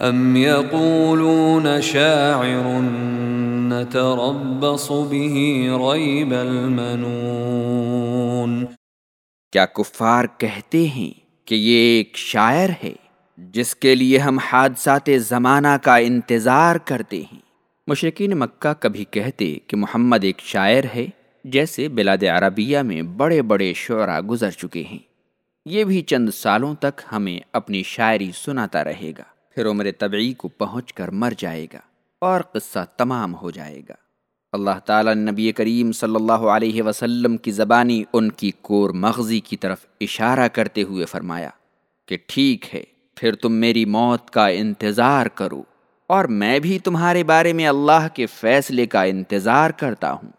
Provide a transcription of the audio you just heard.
أم يقولون شاعر نتربص به ريب المنون۔ کیا کفار کہتے ہیں کہ یہ ایک شاعر ہے جس کے لیے ہم حادثات زمانہ کا انتظار کرتے ہیں؟ مشرقین مکہ کبھی کہتے کہ محمد ایک شاعر ہے جیسے بلاد عربیہ میں بڑے بڑے شعراء گزر چکے ہیں۔ یہ بھی چند سالوں تک ہمیں اپنی شاعری سناتا رہے گا۔ پھر عمر طبعی کو پہنچ کر مر جائے گا اور قصہ تمام ہو جائے گا۔ اللہ تعالیٰ نے نبی کریم صلی اللہ علیہ وسلم کی زبانی ان کی کور مغزی کی طرف اشارہ کرتے ہوئے فرمایا کہ ٹھیک ہے، پھر تم میری موت کا انتظار کرو اور میں بھی تمہارے بارے میں اللہ کے فیصلے کا انتظار کرتا ہوں۔